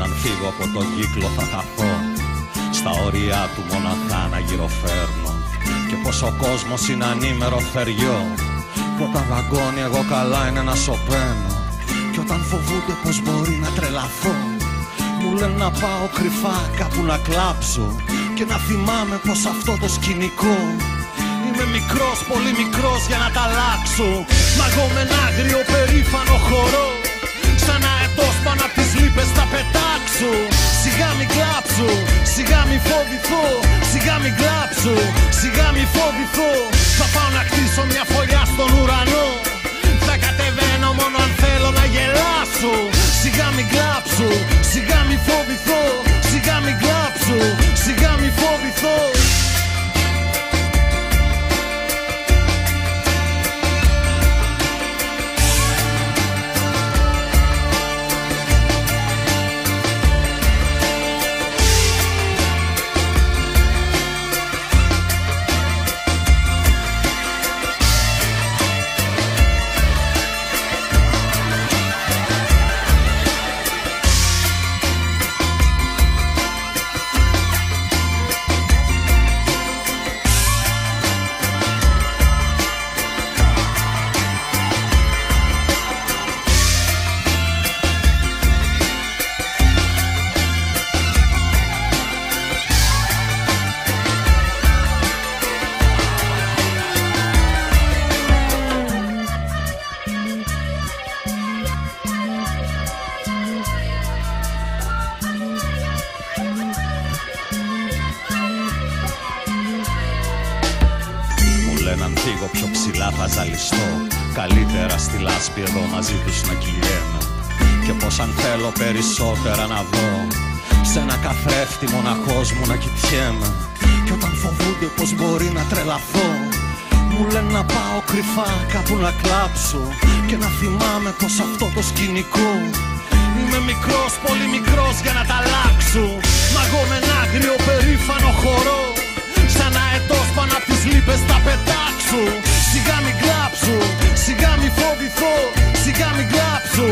λένε αν φύγω από τον κύκλο θα χαθώ Στα όρια του μοναχά να γυροφέρνω. Και πως ο κόσμος είναι ανήμερο θεριό Που όταν βαγκώνει εγώ καλά είναι να σωπαίνω. Και όταν φοβούνται πως μπορεί να τρελαθώ Μου λένε να πάω κρυφά κάπου να κλάψω. Και να θυμάμαι πως αυτό το σκηνικό Είμαι μικρός, πολύ μικρός για να τα αλλάξω. Μα εγώ με ένα άγριο περήφανο χορό Σαν αετός πάνω απ' τις λύπες θα πετάξω. Σιγά μη κλάψω, σιγά μη φοβηθώ φύγω πιο ψηλά θα ζαλιστώ. Καλύτερα στη λάσπη εδώ μαζί τους να κυλιέμαι. Και πως αν θέλω περισσότερα να δω Σε ένα καθρέφτη μοναχός μου να κοιτιέμαι. Και όταν φοβούνται πως μπορεί να τρελαθώ Μου λένε να πάω κρυφά κάπου να κλάψω. Και να θυμάμαι πως αυτό το σκηνικό Είμαι μικρός, πολύ μικρός για να τα αλλάξω. Μα εγώ με ένα άγριο περήφανο χορό Σαν αετός πάνω απ' τις λύπες θα πετάξω Σιγά μη κλάψω, σιγά μη φοβηθώ Σιγά μη κλάψω,